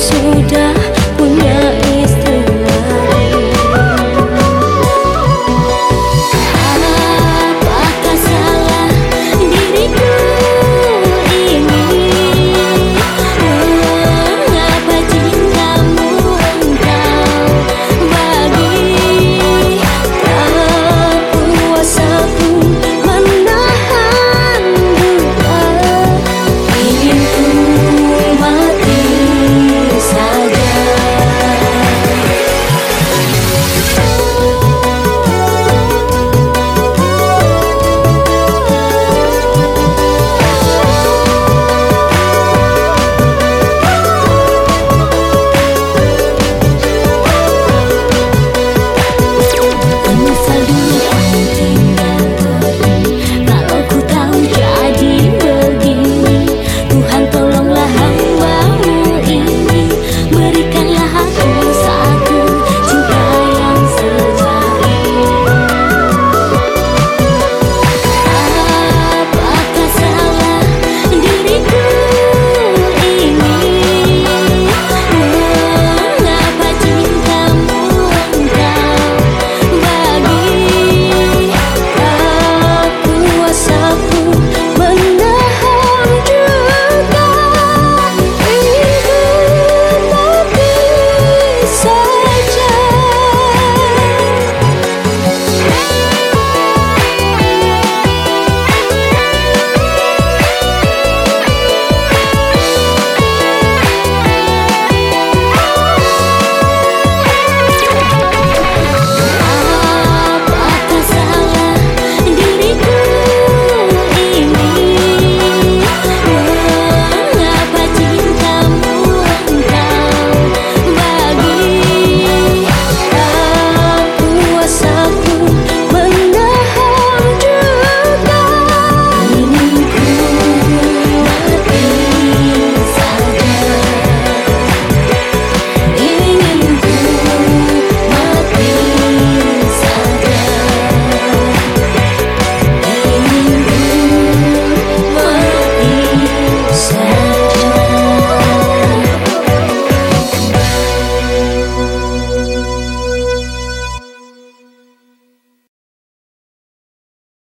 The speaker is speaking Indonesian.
sudah